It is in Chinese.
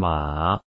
马。